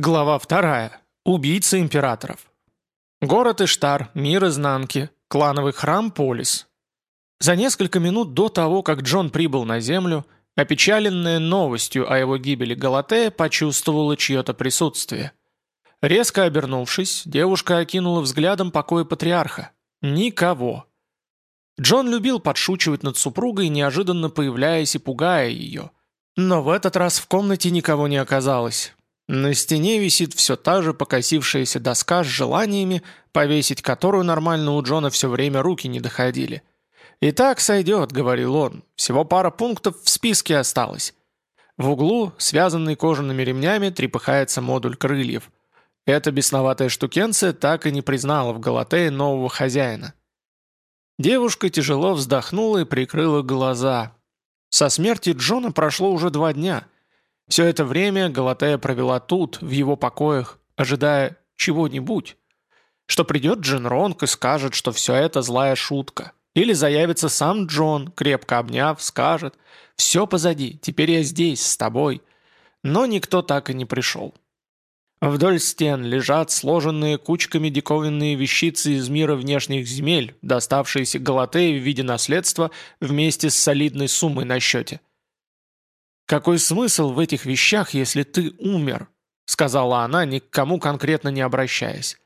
Глава вторая. Убийца императоров. Город Иштар, мир изнанки, клановый храм Полис. За несколько минут до того, как Джон прибыл на землю, опечаленная новостью о его гибели Галатея почувствовала чье-то присутствие. Резко обернувшись, девушка окинула взглядом покоя патриарха. Никого. Джон любил подшучивать над супругой, неожиданно появляясь и пугая ее. Но в этот раз в комнате никого не оказалось. На стене висит все та же покосившаяся доска с желаниями, повесить которую нормально у Джона все время руки не доходили. «И так сойдет», — говорил он, — «всего пара пунктов в списке осталось». В углу, связанный кожаными ремнями, трепыхается модуль крыльев. Эта бесноватая штукенция так и не признала в Галатее нового хозяина. Девушка тяжело вздохнула и прикрыла глаза. Со смерти Джона прошло уже два дня — все это время Галатея провела тут, в его покоях, ожидая чего-нибудь. Что придет Джин Ронг и скажет, что все это злая шутка. Или заявится сам Джон, крепко обняв, скажет «Все позади, теперь я здесь, с тобой». Но никто так и не пришел. Вдоль стен лежат сложенные кучками диковинные вещицы из мира внешних земель, доставшиеся Галатее в виде наследства вместе с солидной суммой на счете. «Какой смысл в этих вещах, если ты умер?» сказала она, ни к кому конкретно не обращаясь.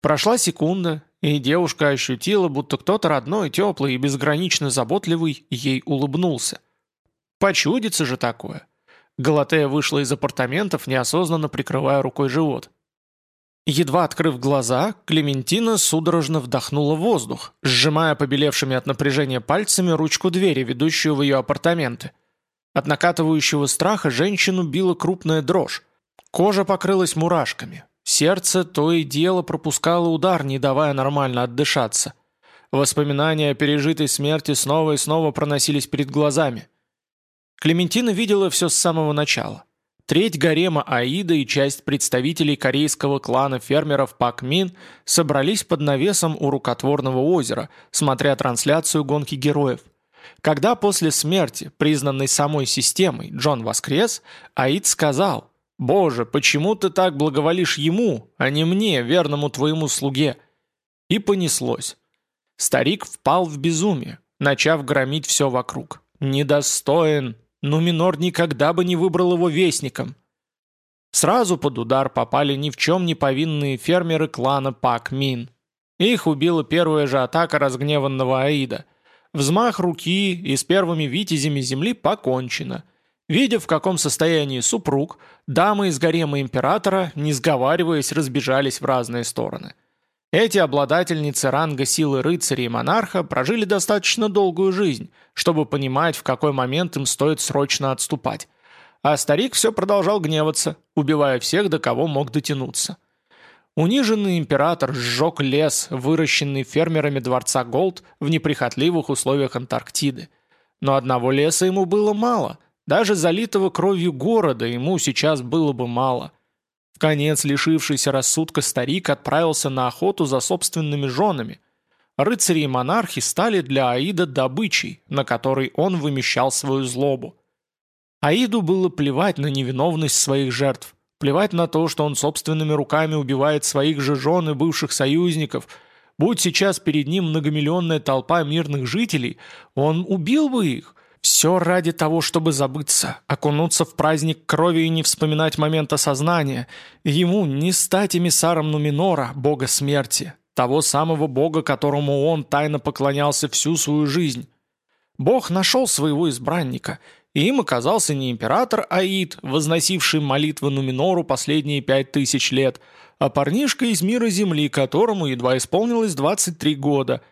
Прошла секунда, и девушка ощутила, будто кто-то родной, теплый и безгранично заботливый ей улыбнулся. Почудится же такое. Галатея вышла из апартаментов, неосознанно прикрывая рукой живот. Едва открыв глаза, Клементина судорожно вдохнула воздух, сжимая побелевшими от напряжения пальцами ручку двери, ведущую в ее апартаменты. От накатывающего страха женщину била крупная дрожь. Кожа покрылась мурашками. Сердце то и дело пропускало удар, не давая нормально отдышаться. Воспоминания о пережитой смерти снова и снова проносились перед глазами. Клементина видела все с самого начала. Треть гарема Аида и часть представителей корейского клана фермеров Пак Мин собрались под навесом у рукотворного озера, смотря трансляцию гонки героев – когда после смерти, признанной самой системой, Джон воскрес, Аид сказал, «Боже, почему ты так благоволишь ему, а не мне, верному твоему слуге?» И понеслось. Старик впал в безумие, начав громить все вокруг. «Недостоин! Нуминор никогда бы не выбрал его вестником!» Сразу под удар попали ни в чем не повинные фермеры клана Пак Мин. Их убила первая же атака разгневанного Аида – Взмах руки и с первыми витязями земли покончено. Видя, в каком состоянии супруг, дамы из гарема императора, не сговариваясь, разбежались в разные стороны. Эти обладательницы ранга силы рыцаря и монарха прожили достаточно долгую жизнь, чтобы понимать, в какой момент им стоит срочно отступать. А старик все продолжал гневаться, убивая всех, до кого мог дотянуться. Униженный император сжег лес, выращенный фермерами дворца Голд в неприхотливых условиях Антарктиды. Но одного леса ему было мало. Даже залитого кровью города ему сейчас было бы мало. В конец лишившийся рассудка старик отправился на охоту за собственными женами. Рыцари и монархи стали для Аида добычей, на которой он вымещал свою злобу. Аиду было плевать на невиновность своих жертв. Плевать на то, что он собственными руками убивает своих же жен и бывших союзников. Будь сейчас перед ним многомиллионная толпа мирных жителей, он убил бы их. Все ради того, чтобы забыться, окунуться в праздник крови и не вспоминать момент осознания. Ему не стать эмиссаром Нуминора, бога смерти, того самого бога, которому он тайно поклонялся всю свою жизнь. Бог нашел своего избранника – и им оказался не император Аид, возносивший молитвы Нуминору последние пять тысяч лет, а парнишка из мира Земли, которому едва исполнилось 23 года.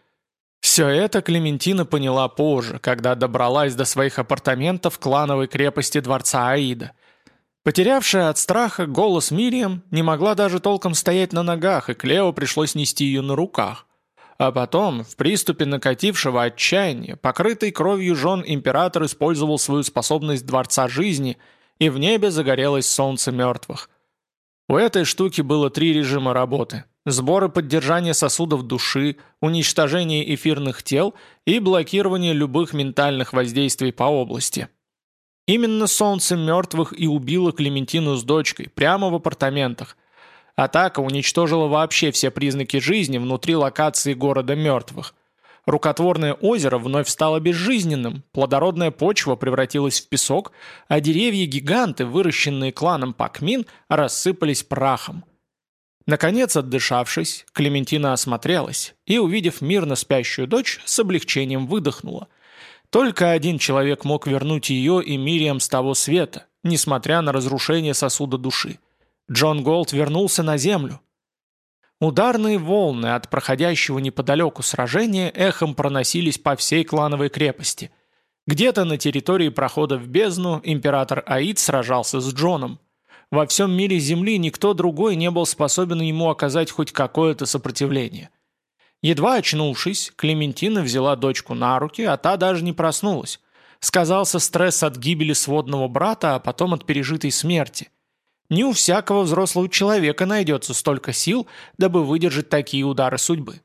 Все это Клементина поняла позже, когда добралась до своих апартаментов клановой крепости дворца Аида. Потерявшая от страха голос Мириам не могла даже толком стоять на ногах, и Клео пришлось нести ее на руках. А потом, в приступе накатившего отчаяния, покрытый кровью жен император использовал свою способность Дворца Жизни, и в небе загорелось солнце мертвых. У этой штуки было три режима работы. Сбор и поддержание сосудов души, уничтожение эфирных тел и блокирование любых ментальных воздействий по области. Именно солнце мертвых и убило Клементину с дочкой, прямо в апартаментах. Атака уничтожила вообще все признаки жизни внутри локации города мертвых. Рукотворное озеро вновь стало безжизненным, плодородная почва превратилась в песок, а деревья-гиганты, выращенные кланом Пакмин, рассыпались прахом. Наконец, отдышавшись, Клементина осмотрелась и, увидев мирно спящую дочь, с облегчением выдохнула. Только один человек мог вернуть ее и Мириам с того света, несмотря на разрушение сосуда души. Джон Голд вернулся на землю. Ударные волны от проходящего неподалеку сражения эхом проносились по всей клановой крепости. Где-то на территории прохода в бездну император Аид сражался с Джоном. Во всем мире Земли никто другой не был способен ему оказать хоть какое-то сопротивление. Едва очнувшись, Клементина взяла дочку на руки, а та даже не проснулась. Сказался стресс от гибели сводного брата, а потом от пережитой смерти. Не у всякого взрослого человека найдется столько сил, дабы выдержать такие удары судьбы.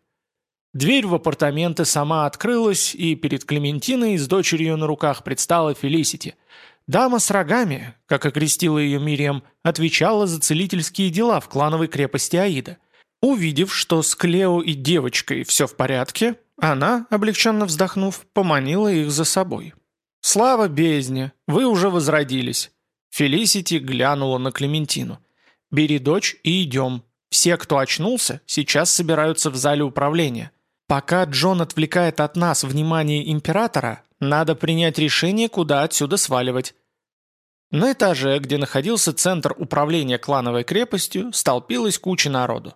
Дверь в апартаменты сама открылась, и перед Клементиной с дочерью на руках предстала Фелисити. Дама с рогами, как окрестила ее Мириам, отвечала за целительские дела в клановой крепости Аида – Увидев, что с Клео и девочкой все в порядке, она, облегченно вздохнув, поманила их за собой. «Слава бездне! Вы уже возродились!» Фелисити глянула на Клементину. «Бери дочь и идем. Все, кто очнулся, сейчас собираются в зале управления. Пока Джон отвлекает от нас внимание императора, надо принять решение, куда отсюда сваливать». На этаже, где находился центр управления клановой крепостью, столпилась куча народу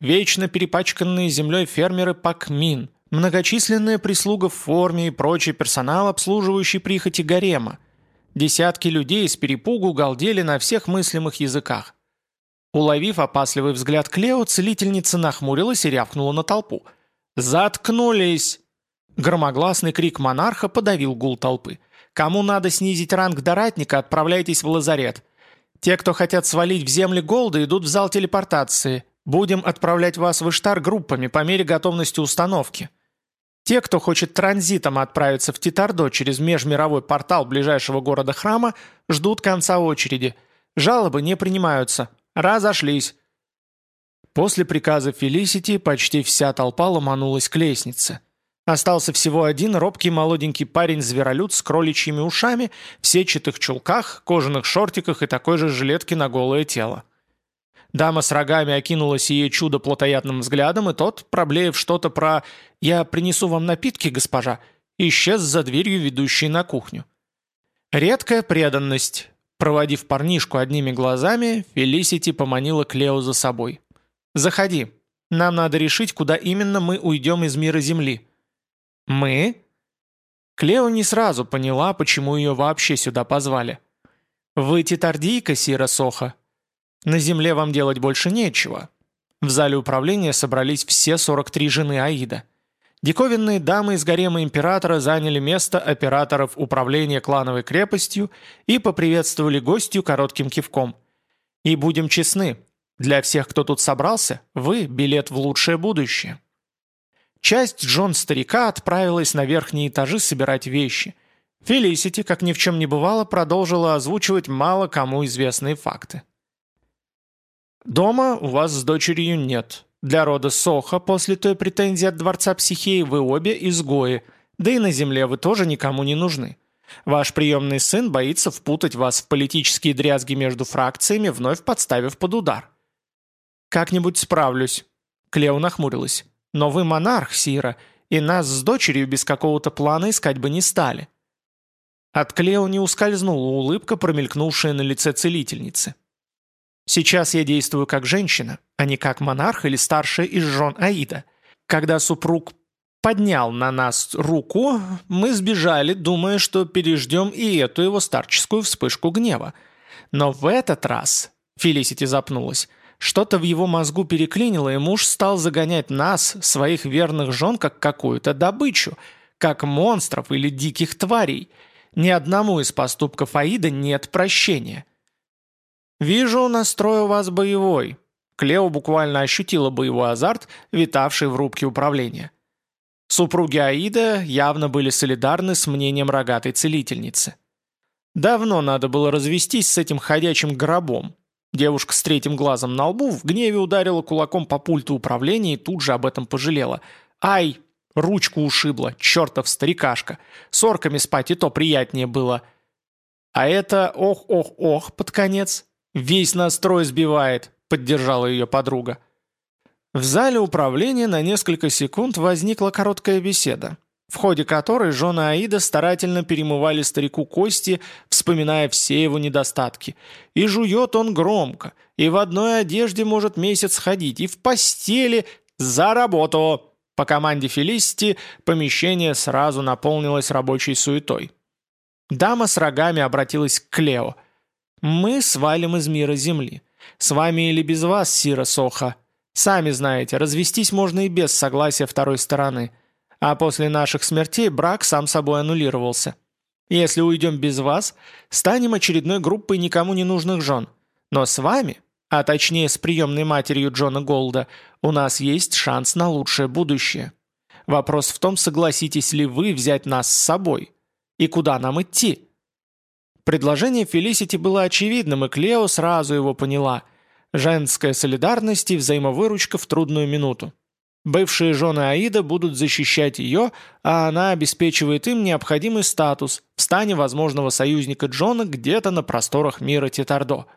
вечно перепачканные землей фермеры Пакмин, многочисленная прислуга в форме и прочий персонал, обслуживающий прихоти гарема. Десятки людей с перепугу галдели на всех мыслимых языках. Уловив опасливый взгляд Клео, целительница нахмурилась и рявкнула на толпу. «Заткнулись!» Громогласный крик монарха подавил гул толпы. «Кому надо снизить ранг до ратника, отправляйтесь в лазарет. Те, кто хотят свалить в земли голода, идут в зал телепортации. Будем отправлять вас в Иштар группами по мере готовности установки. Те, кто хочет транзитом отправиться в Титардо через межмировой портал ближайшего города храма, ждут конца очереди. Жалобы не принимаются. Разошлись. После приказа Фелисити почти вся толпа ломанулась к лестнице. Остался всего один робкий молоденький парень-зверолюд с кроличьими ушами, в сетчатых чулках, кожаных шортиках и такой же жилетке на голое тело. Дама с рогами окинула сие чудо плотоядным взглядом, и тот, проблеев что-то про «я принесу вам напитки, госпожа», исчез за дверью, ведущей на кухню. Редкая преданность. Проводив парнишку одними глазами, Фелисити поманила Клео за собой. «Заходи. Нам надо решить, куда именно мы уйдем из мира Земли». «Мы?» Клео не сразу поняла, почему ее вообще сюда позвали. «Вы тетардийка, Сира Соха?» На земле вам делать больше нечего. В зале управления собрались все 43 жены Аида. Диковинные дамы из гарема императора заняли место операторов управления клановой крепостью и поприветствовали гостью коротким кивком. И будем честны, для всех, кто тут собрался, вы – билет в лучшее будущее. Часть Джон-старика отправилась на верхние этажи собирать вещи. Фелисити, как ни в чем не бывало, продолжила озвучивать мало кому известные факты. Дома у вас с дочерью нет. Для рода Соха после той претензии от Дворца Психеи вы обе изгои, да и на земле вы тоже никому не нужны. Ваш приемный сын боится впутать вас в политические дрязги между фракциями, вновь подставив под удар. «Как-нибудь справлюсь», — Клео нахмурилась. «Но вы монарх, Сира, и нас с дочерью без какого-то плана искать бы не стали». От Клео не ускользнула улыбка, промелькнувшая на лице целительницы. Сейчас я действую как женщина, а не как монарх или старшая из жен Аида. Когда супруг поднял на нас руку, мы сбежали, думая, что переждем и эту его старческую вспышку гнева. Но в этот раз, Фелисити запнулась, что-то в его мозгу переклинило, и муж стал загонять нас, своих верных жен, как какую-то добычу, как монстров или диких тварей. Ни одному из поступков Аида нет прощения. «Вижу, настрой у вас боевой». Клео буквально ощутила боевой азарт, витавший в рубке управления. Супруги Аида явно были солидарны с мнением рогатой целительницы. Давно надо было развестись с этим ходячим гробом. Девушка с третьим глазом на лбу в гневе ударила кулаком по пульту управления и тут же об этом пожалела. «Ай!» Ручку ушибла, чертов старикашка. С орками спать и то приятнее было. А это ох-ох-ох под конец. Весь настрой сбивает, поддержала ее подруга. В зале управления на несколько секунд возникла короткая беседа, в ходе которой жены Аида старательно перемывали старику кости, вспоминая все его недостатки. И жует он громко, и в одной одежде может месяц ходить, и в постели «за работу!» По команде Фелисити помещение сразу наполнилось рабочей суетой. Дама с рогами обратилась к Клео. «Мы свалим из мира Земли. С вами или без вас, Сира Соха. Сами знаете, развестись можно и без согласия второй стороны. А после наших смертей брак сам собой аннулировался. Если уйдем без вас, станем очередной группой никому не нужных жен. Но с вами а точнее с приемной матерью Джона Голда, у нас есть шанс на лучшее будущее. Вопрос в том, согласитесь ли вы взять нас с собой. И куда нам идти? Предложение Фелисити было очевидным, и Клео сразу его поняла. Женская солидарность и взаимовыручка в трудную минуту. Бывшие жены Аида будут защищать ее, а она обеспечивает им необходимый статус в стане возможного союзника Джона где-то на просторах мира Титардо –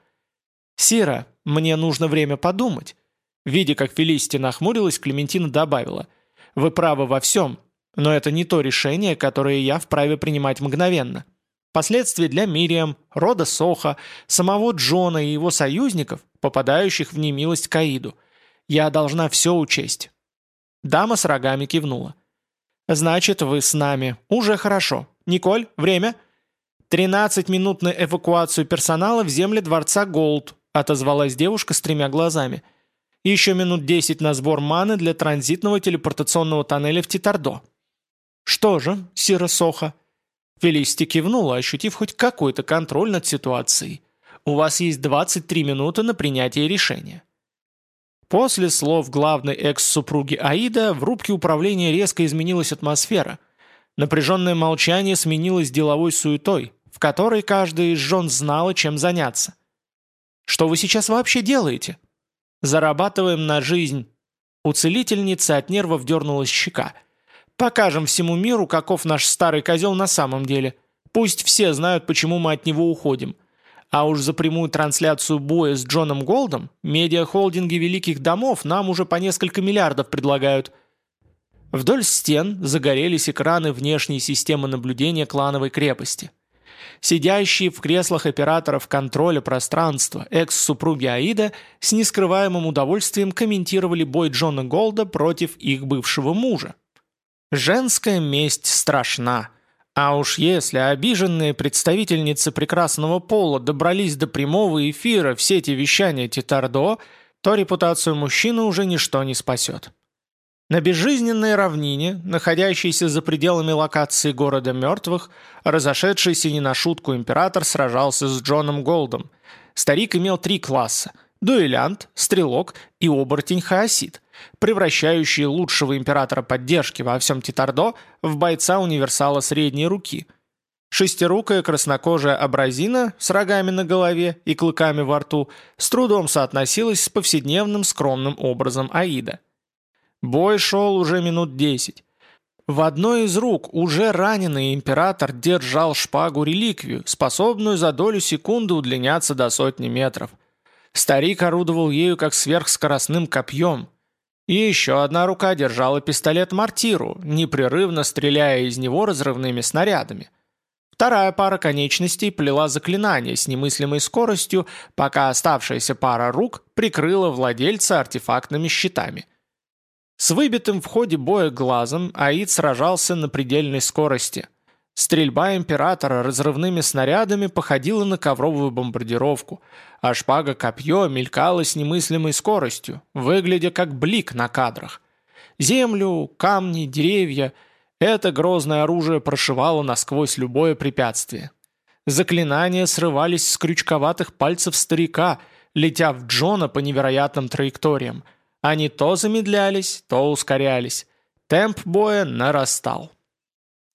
«Сира, мне нужно время подумать». Видя, как Фелисити нахмурилась, Клементина добавила. «Вы правы во всем, но это не то решение, которое я вправе принимать мгновенно. Последствия для Мириам, рода Соха, самого Джона и его союзников, попадающих в немилость Каиду. Я должна все учесть». Дама с рогами кивнула. «Значит, вы с нами. Уже хорошо. Николь, время?» «Тринадцать минут на эвакуацию персонала в земле дворца Голд», — отозвалась девушка с тремя глазами. «Еще минут десять на сбор маны для транзитного телепортационного тоннеля в Титардо». «Что же, Сира Соха?» Фелисити кивнула, ощутив хоть какой-то контроль над ситуацией. «У вас есть 23 минуты на принятие решения». После слов главной экс-супруги Аида в рубке управления резко изменилась атмосфера. Напряженное молчание сменилось деловой суетой, в которой каждая из жен знала, чем заняться. Что вы сейчас вообще делаете?» «Зарабатываем на жизнь». У целительницы от нервов дернулась щека. «Покажем всему миру, каков наш старый козел на самом деле. Пусть все знают, почему мы от него уходим. А уж за прямую трансляцию боя с Джоном Голдом медиахолдинги великих домов нам уже по несколько миллиардов предлагают». Вдоль стен загорелись экраны внешней системы наблюдения клановой крепости. Сидящие в креслах операторов контроля пространства экс-супруги Аида с нескрываемым удовольствием комментировали бой Джона Голда против их бывшего мужа. Женская месть страшна. А уж если обиженные представительницы прекрасного пола добрались до прямого эфира в сети вещания Титардо, то репутацию мужчины уже ничто не спасет. На безжизненной равнине, находящейся за пределами локации города мертвых, разошедшийся не на шутку император сражался с Джоном Голдом. Старик имел три класса – дуэлянт, стрелок и оборотень-хаосит, превращающие лучшего императора поддержки во всем Титардо в бойца-универсала средней руки. Шестирукая краснокожая абразина с рогами на голове и клыками во рту с трудом соотносилась с повседневным скромным образом Аида – Бой шел уже минут десять. В одной из рук уже раненый император держал шпагу-реликвию, способную за долю секунды удлиняться до сотни метров. Старик орудовал ею как сверхскоростным копьем. И еще одна рука держала пистолет-мортиру, непрерывно стреляя из него разрывными снарядами. Вторая пара конечностей плела заклинание с немыслимой скоростью, пока оставшаяся пара рук прикрыла владельца артефактными щитами. С выбитым в ходе боя глазом Аид сражался на предельной скорости. Стрельба Императора разрывными снарядами походила на ковровую бомбардировку, а шпага-копье мелькала с немыслимой скоростью, выглядя как блик на кадрах. Землю, камни, деревья — это грозное оружие прошивало насквозь любое препятствие. Заклинания срывались с крючковатых пальцев старика, летя в Джона по невероятным траекториям — они то замедлялись, то ускорялись. Темп боя нарастал.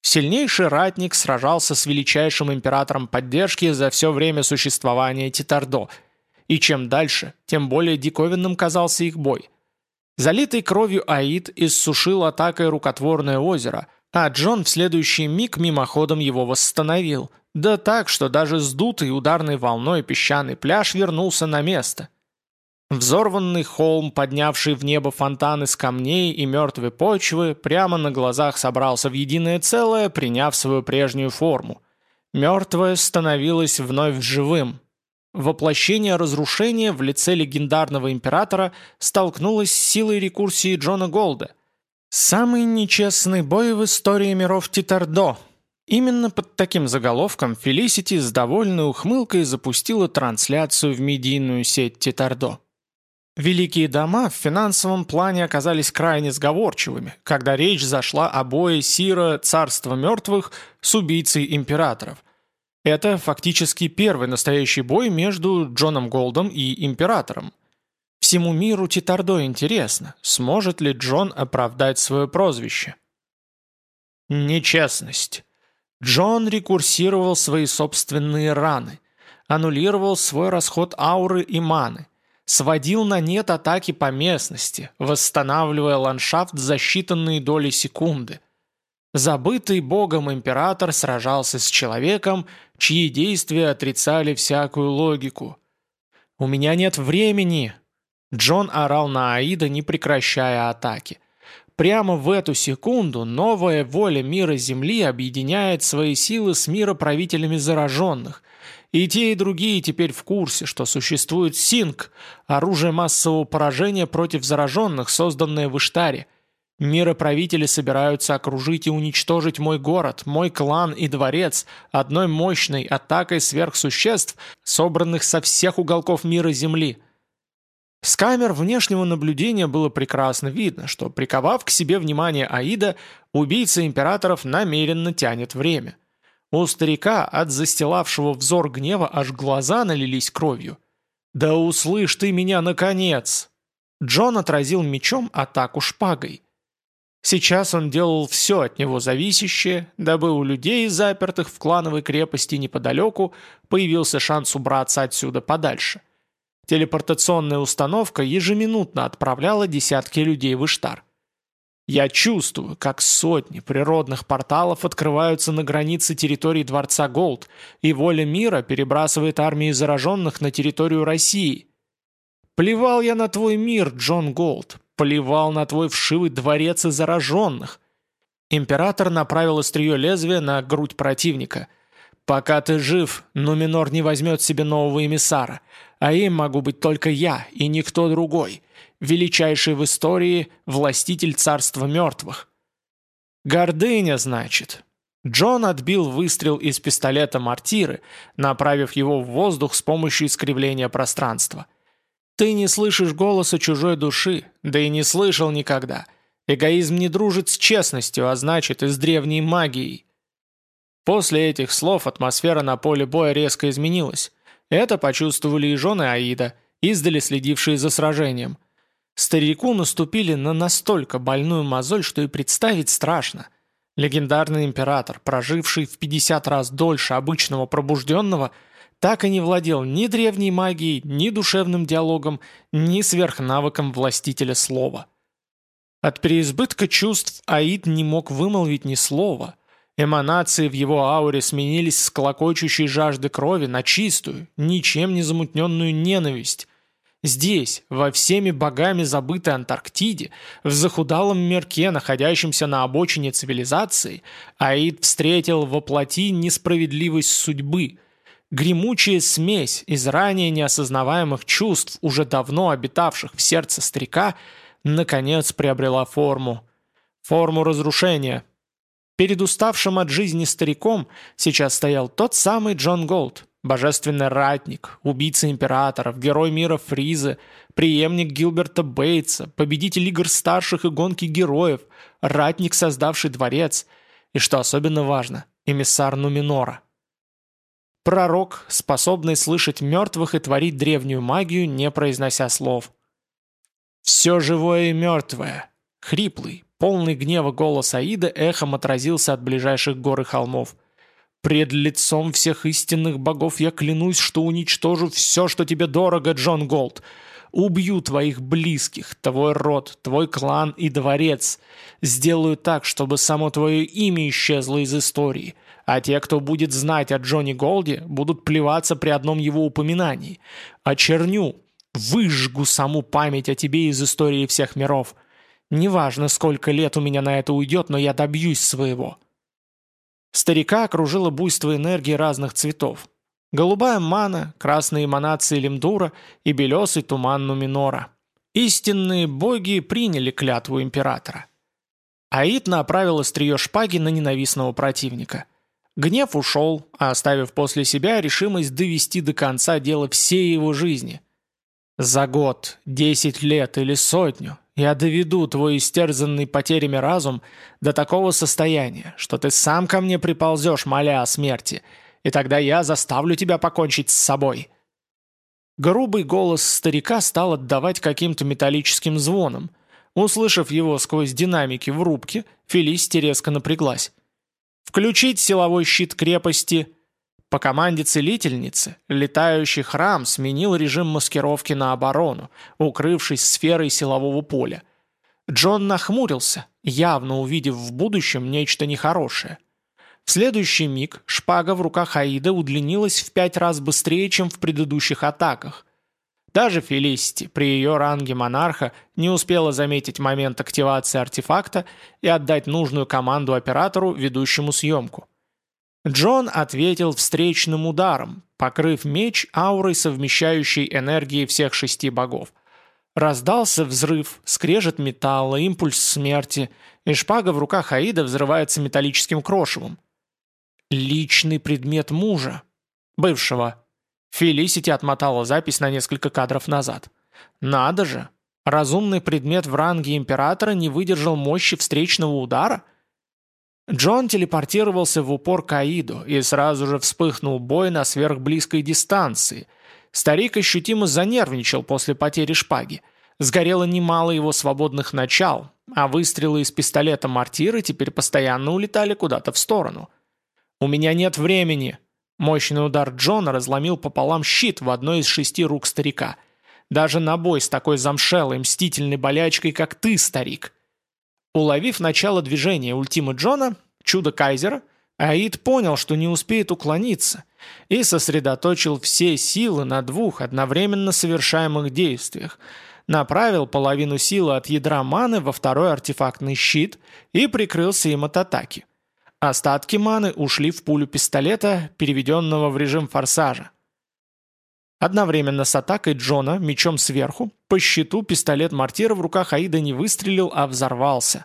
Сильнейший ратник сражался с величайшим императором поддержки за все время существования Титардо, и чем дальше, тем более диковинным казался их бой. Залитый кровью Аид иссушил атакой рукотворное озеро, а Джон в следующий миг мимоходом его восстановил, да так, что даже сдутый ударной волной песчаный пляж вернулся на место. Взорванный холм, поднявший в небо фонтан из камней и мертвой почвы, прямо на глазах собрался в единое целое, приняв свою прежнюю форму. Мертвое становилось вновь живым. Воплощение разрушения в лице легендарного императора столкнулось с силой рекурсии Джона Голда. «Самый нечестный бой в истории миров Титардо», Именно под таким заголовком Фелисити с довольной ухмылкой запустила трансляцию в медийную сеть Титардо. Великие дома в финансовом плане оказались крайне сговорчивыми, когда речь зашла о бое Сира Царства Мертвых с убийцей императоров. Это фактически первый настоящий бой между Джоном Голдом и императором. Всему миру Титардо интересно, сможет ли Джон оправдать свое прозвище. Нечестность. Джон рекурсировал свои собственные раны, аннулировал свой расход ауры и маны – сводил на нет атаки по местности, восстанавливая ландшафт за считанные доли секунды. Забытый богом император сражался с человеком, чьи действия отрицали всякую логику. «У меня нет времени!» Джон орал на Аида, не прекращая атаки. Прямо в эту секунду новая воля мира Земли объединяет свои силы с мироправителями зараженных – и те, и другие теперь в курсе, что существует СИНК, оружие массового поражения против зараженных, созданное в Иштаре. Мироправители собираются окружить и уничтожить мой город, мой клан и дворец одной мощной атакой сверхсуществ, собранных со всех уголков мира Земли. С камер внешнего наблюдения было прекрасно видно, что, приковав к себе внимание Аида, убийца императоров намеренно тянет время. У старика от застилавшего взор гнева аж глаза налились кровью. «Да услышь ты меня, наконец!» Джон отразил мечом атаку шпагой. Сейчас он делал все от него зависящее, дабы у людей, запертых в клановой крепости неподалеку, появился шанс убраться отсюда подальше. Телепортационная установка ежеминутно отправляла десятки людей в Иштар. Я чувствую, как сотни природных порталов открываются на границе территории Дворца Голд, и воля мира перебрасывает армии зараженных на территорию России. Плевал я на твой мир, Джон Голд, плевал на твой вшивый дворец и зараженных. Император направил острие лезвия на грудь противника. «Пока ты жив, Нуминор не возьмет себе нового эмиссара, а им могу быть только я и никто другой величайший в истории властитель царства мертвых. Гордыня, значит. Джон отбил выстрел из пистолета мортиры, направив его в воздух с помощью искривления пространства. Ты не слышишь голоса чужой души, да и не слышал никогда. Эгоизм не дружит с честностью, а значит и с древней магией. После этих слов атмосфера на поле боя резко изменилась. Это почувствовали и жены Аида, издали следившие за сражением. Старику наступили на настолько больную мозоль, что и представить страшно. Легендарный император, проживший в 50 раз дольше обычного пробужденного, так и не владел ни древней магией, ни душевным диалогом, ни сверхнавыком властителя слова. От переизбытка чувств Аид не мог вымолвить ни слова. Эманации в его ауре сменились с клокочущей жажды крови на чистую, ничем не замутненную ненависть, Здесь, во всеми богами забытой Антарктиде, в захудалом мирке, находящемся на обочине цивилизации, Аид встретил во плоти несправедливость судьбы. Гремучая смесь из ранее неосознаваемых чувств, уже давно обитавших в сердце старика, наконец приобрела форму. Форму разрушения. Перед уставшим от жизни стариком сейчас стоял тот самый Джон Голд, Божественный ратник, убийца императоров, герой мира Фриза, преемник Гилберта Бейтса, победитель игр старших и гонки героев, ратник, создавший дворец, и, что особенно важно, эмиссар Нуминора. Пророк, способный слышать мертвых и творить древнюю магию, не произнося слов. «Все живое и мертвое», хриплый, Полный гнева голос Аида эхом отразился от ближайших гор и холмов. «Пред лицом всех истинных богов я клянусь, что уничтожу все, что тебе дорого, Джон Голд. Убью твоих близких, твой род, твой клан и дворец. Сделаю так, чтобы само твое имя исчезло из истории. А те, кто будет знать о Джонни Голде, будут плеваться при одном его упоминании. Очерню, выжгу саму память о тебе из истории всех миров. Неважно, сколько лет у меня на это уйдет, но я добьюсь своего». Старика окружило буйство энергии разных цветов. Голубая мана, красные эманации лимдура и белесый туман Нуминора. Истинные боги приняли клятву императора. Аид направил острие шпаги на ненавистного противника. Гнев ушел, оставив после себя решимость довести до конца дело всей его жизни. «За год, десять лет или сотню я доведу твой истерзанный потерями разум до такого состояния, что ты сам ко мне приползешь, моля о смерти, и тогда я заставлю тебя покончить с собой». Грубый голос старика стал отдавать каким-то металлическим звоном. Услышав его сквозь динамики в рубке, Фелисти резко напряглась. «Включить силовой щит крепости!» По команде целительницы, летающий храм сменил режим маскировки на оборону, укрывшись сферой силового поля. Джон нахмурился, явно увидев в будущем нечто нехорошее. В следующий миг шпага в руках Аида удлинилась в пять раз быстрее, чем в предыдущих атаках. Даже Фелисити при ее ранге монарха не успела заметить момент активации артефакта и отдать нужную команду оператору, ведущему съемку. Джон ответил встречным ударом, покрыв меч аурой, совмещающей энергии всех шести богов. Раздался взрыв, скрежет металла, импульс смерти, и шпага в руках Аида взрывается металлическим крошевом. Личный предмет мужа. Бывшего. Фелисити отмотала запись на несколько кадров назад. Надо же! Разумный предмет в ранге императора не выдержал мощи встречного удара – Джон телепортировался в упор к Аиду, и сразу же вспыхнул бой на сверхблизкой дистанции. Старик ощутимо занервничал после потери шпаги. Сгорело немало его свободных начал, а выстрелы из пистолета мортиры теперь постоянно улетали куда-то в сторону. «У меня нет времени!» Мощный удар Джона разломил пополам щит в одной из шести рук старика. «Даже на бой с такой замшелой, мстительной болячкой, как ты, старик!» Уловив начало движения ультимы Джона, чудо Кайзера, Аид понял, что не успеет уклониться, и сосредоточил все силы на двух одновременно совершаемых действиях. Направил половину силы от ядра маны во второй артефактный щит и прикрылся им от атаки. Остатки маны ушли в пулю пистолета, переведенного в режим форсажа. Одновременно с атакой Джона, мечом сверху, по щиту пистолет мортира в руках Аида не выстрелил, а взорвался.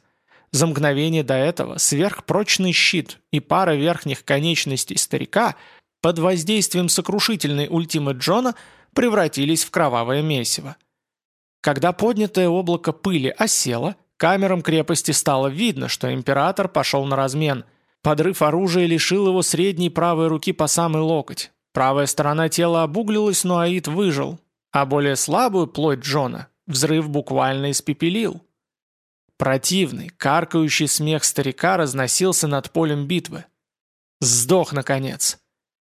За мгновение до этого сверхпрочный щит и пара верхних конечностей старика под воздействием сокрушительной ультимы Джона превратились в кровавое месиво. Когда поднятое облако пыли осело, камерам крепости стало видно, что император пошел на размен. Подрыв оружия лишил его средней правой руки по самый локоть. Правая сторона тела обуглилась, но Аид выжил, а более слабую плоть Джона взрыв буквально испепелил. Противный, каркающий смех старика разносился над полем битвы. Сдох, наконец.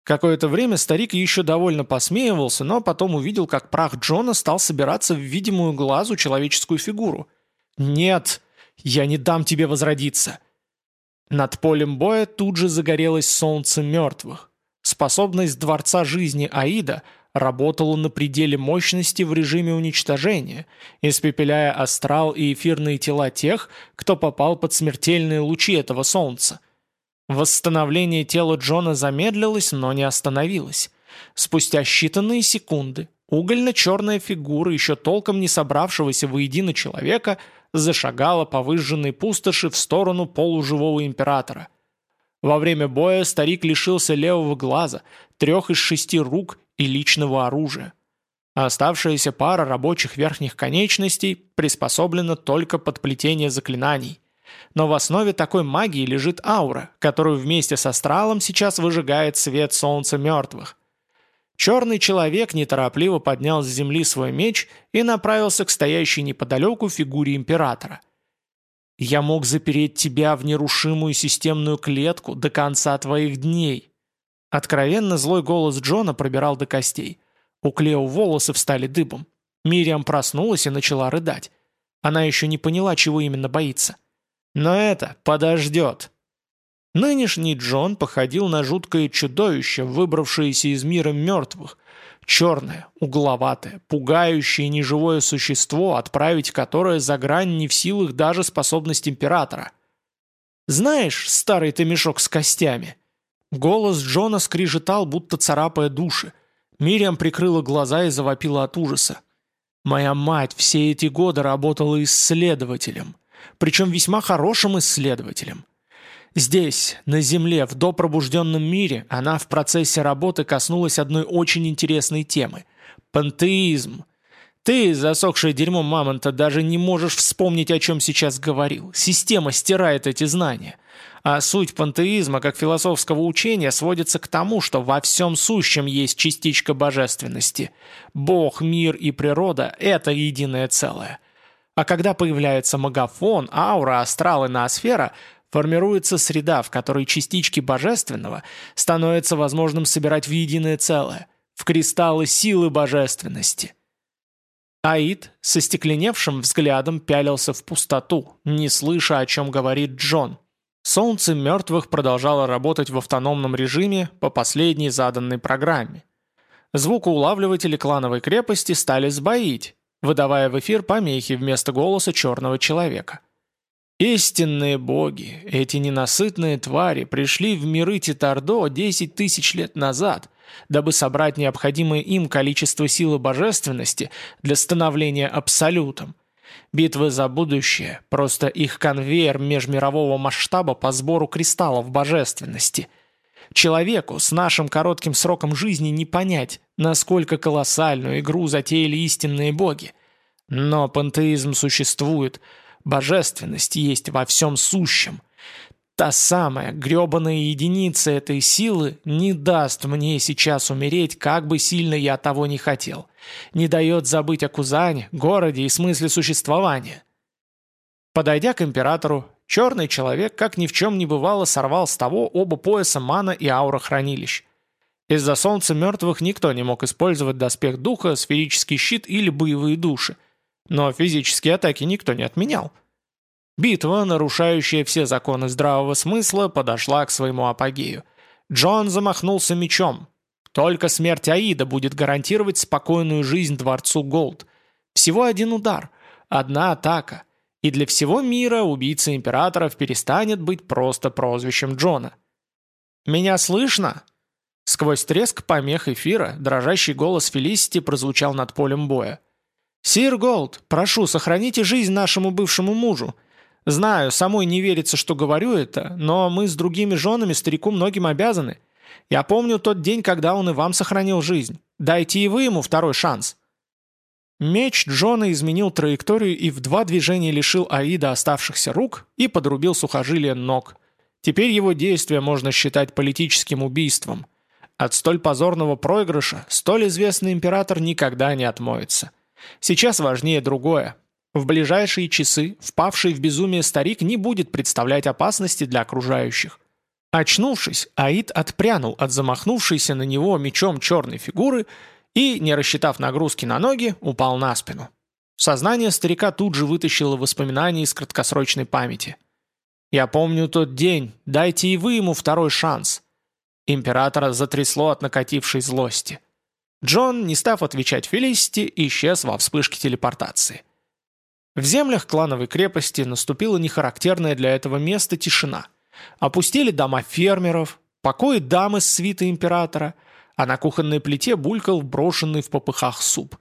Какое-то время старик еще довольно посмеивался, но потом увидел, как прах Джона стал собираться в видимую глазу человеческую фигуру. «Нет, я не дам тебе возродиться!» Над полем боя тут же загорелось солнце мертвых. Способность Дворца Жизни Аида работала на пределе мощности в режиме уничтожения, испепеляя астрал и эфирные тела тех, кто попал под смертельные лучи этого солнца. Восстановление тела Джона замедлилось, но не остановилось. Спустя считанные секунды угольно-черная фигура, еще толком не собравшегося воедино человека, зашагала по выжженной пустоши в сторону полуживого императора. Во время боя старик лишился левого глаза, трех из шести рук и личного оружия. А оставшаяся пара рабочих верхних конечностей приспособлена только под плетение заклинаний. Но в основе такой магии лежит аура, которую вместе с астралом сейчас выжигает свет солнца мертвых. Черный человек неторопливо поднял с земли свой меч и направился к стоящей неподалеку фигуре императора – Я мог запереть тебя в нерушимую системную клетку до конца твоих дней». Откровенно злой голос Джона пробирал до костей. У Клео волосы встали дыбом. Мириам проснулась и начала рыдать. Она еще не поняла, чего именно боится. Но это подождет. Нынешний Джон походил на жуткое чудовище, выбравшееся из мира мертвых. Черное, угловатое, пугающее неживое существо, отправить которое за грань не в силах даже способность императора. «Знаешь, старый ты мешок с костями!» Голос Джона скрижетал, будто царапая души. Мириам прикрыла глаза и завопила от ужаса. «Моя мать все эти годы работала исследователем, причем весьма хорошим исследователем. Здесь, на Земле, в допробужденном мире, она в процессе работы коснулась одной очень интересной темы – пантеизм. Ты, засохшее дерьмо мамонта, даже не можешь вспомнить, о чем сейчас говорил. Система стирает эти знания. А суть пантеизма как философского учения сводится к тому, что во всем сущем есть частичка божественности. Бог, мир и природа – это единое целое. А когда появляется магафон, аура, астрал и ноосфера, формируется среда, в которой частички божественного становится возможным собирать в единое целое, в кристаллы силы божественности. Аид со стекленевшим взглядом пялился в пустоту, не слыша, о чем говорит Джон – Солнце мертвых продолжало работать в автономном режиме по последней заданной программе. Звукоулавливатели клановой крепости стали сбоить, выдавая в эфир помехи вместо голоса черного человека. Истинные боги, эти ненасытные твари, пришли в миры Титардо 10 тысяч лет назад, дабы собрать необходимое им количество силы божественности для становления абсолютом – Битвы за будущее – просто их конвейер межмирового масштаба по сбору кристаллов божественности. Человеку с нашим коротким сроком жизни не понять, насколько колоссальную игру затеяли истинные боги. Но пантеизм существует, божественность есть во всем сущем – Та самая гребаная единица этой силы не даст мне сейчас умереть, как бы сильно я того не хотел. Не дает забыть о Кузане, городе и смысле существования. Подойдя к императору, черный человек, как ни в чем не бывало, сорвал с того оба пояса мана и аура хранилищ. Из-за солнца мертвых никто не мог использовать доспех духа, сферический щит или боевые души. Но физические атаки никто не отменял. Битва, нарушающая все законы здравого смысла, подошла к своему апогею. Джон замахнулся мечом. Только смерть Аида будет гарантировать спокойную жизнь дворцу Голд. Всего один удар, одна атака. И для всего мира убийца императоров перестанет быть просто прозвищем Джона. «Меня слышно?» Сквозь треск помех эфира дрожащий голос Фелисити прозвучал над полем боя. «Сир Голд, прошу, сохраните жизнь нашему бывшему мужу. Знаю, самой не верится, что говорю это, но мы с другими женами старику многим обязаны. Я помню тот день, когда он и вам сохранил жизнь. Дайте и вы ему второй шанс». Меч Джона изменил траекторию и в два движения лишил Аида оставшихся рук и подрубил сухожилия ног. Теперь его действие можно считать политическим убийством. От столь позорного проигрыша столь известный император никогда не отмоется. Сейчас важнее другое в ближайшие часы впавший в безумие старик не будет представлять опасности для окружающих. Очнувшись, Аид отпрянул от замахнувшейся на него мечом черной фигуры и, не рассчитав нагрузки на ноги, упал на спину. Сознание старика тут же вытащило воспоминания из краткосрочной памяти. «Я помню тот день, дайте и вы ему второй шанс». Императора затрясло от накатившей злости. Джон, не став отвечать Фелисити, исчез во вспышке телепортации. В землях клановой крепости наступила нехарактерная для этого места тишина. Опустили дома фермеров, покои дамы с свитой императора, а на кухонной плите булькал брошенный в попыхах суп.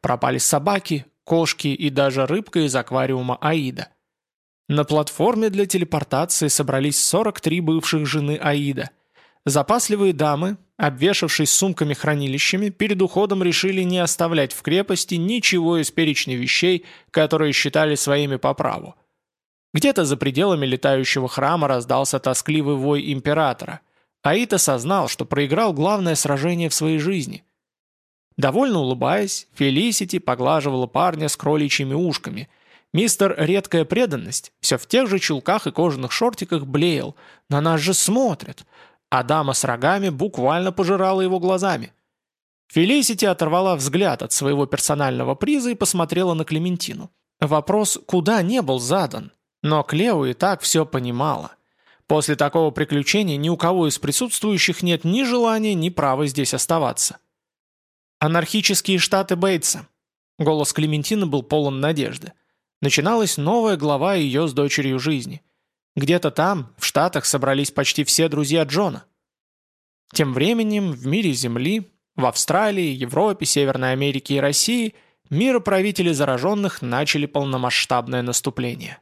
Пропали собаки, кошки и даже рыбка из аквариума Аида. На платформе для телепортации собрались 43 бывших жены Аида. Запасливые дамы, обвешавшись сумками-хранилищами, перед уходом решили не оставлять в крепости ничего из перечня вещей, которые считали своими по праву. Где-то за пределами летающего храма раздался тоскливый вой императора. Аид осознал, что проиграл главное сражение в своей жизни. Довольно улыбаясь, Фелисити поглаживала парня с кроличьими ушками, Мистер «Редкая преданность» все в тех же чулках и кожаных шортиках блеял. «На нас же смотрят!» А дама с рогами буквально пожирала его глазами. Фелисити оторвала взгляд от своего персонального приза и посмотрела на Клементину. Вопрос «куда» не был задан, но Клео и так все понимала. После такого приключения ни у кого из присутствующих нет ни желания, ни права здесь оставаться. «Анархические штаты Бейтса». Голос Клементины был полон надежды. Начиналась новая глава ее с дочерью жизни. Где-то там, в Штатах, собрались почти все друзья Джона. Тем временем в мире Земли, в Австралии, Европе, Северной Америке и России мироправители зараженных начали полномасштабное наступление.